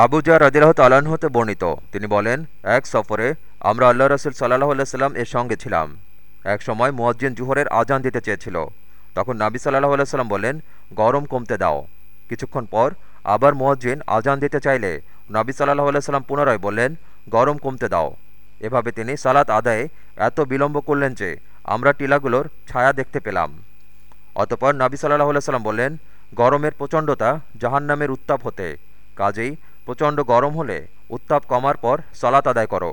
Abuja রাজিল্লাহ তালাহ হতে বর্ণিত। তিনি বলেন, এক সফরে আমরা আল্লাহ রসুল সাল্লাহ সাল্লাম এর সঙ্গে ছিলাম। এক সময় মুয়াজ্জিন জুহরের আজান দিতে চেয়েছিল। তখন নাবি সাল্লাহ সাল্লাম বলেন, গরম কমতে দাও। কিছুক্ষণ পর আবার মুয়াজ্জিন আজান দিতে চাইলে নাবি সাল্লাহ সাল্লাম পুনরায় বললেন, গরম কমতে দাও। এভাবে তিনি সালাত আদায়ে এত বিলম্ব করলেন যে আমরা টিলাগুলোর ছায়া দেখতে পেলাম। অতপর নাবি সাল্লাহ সাল্লাম বললেন, গরমের প্রচণ্ডতা জাহান্নামের উত্তাপ হতে, কাজেই প্রচণ্ড গরম হলে উত্তাপ কমার পর সলাত আদায় করো।